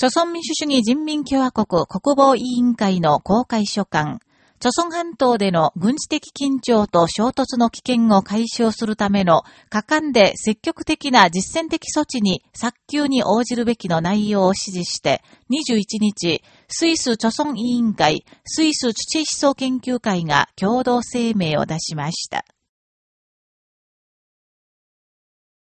朝鮮民主主義人民共和国国防委員会の公開書簡、朝鮮半島での軍事的緊張と衝突の危険を解消するための果敢で積極的な実践的措置に早急に応じるべきの内容を指示して21日、スイス朝鮮委員会、スイス土思想研究会が共同声明を出しました。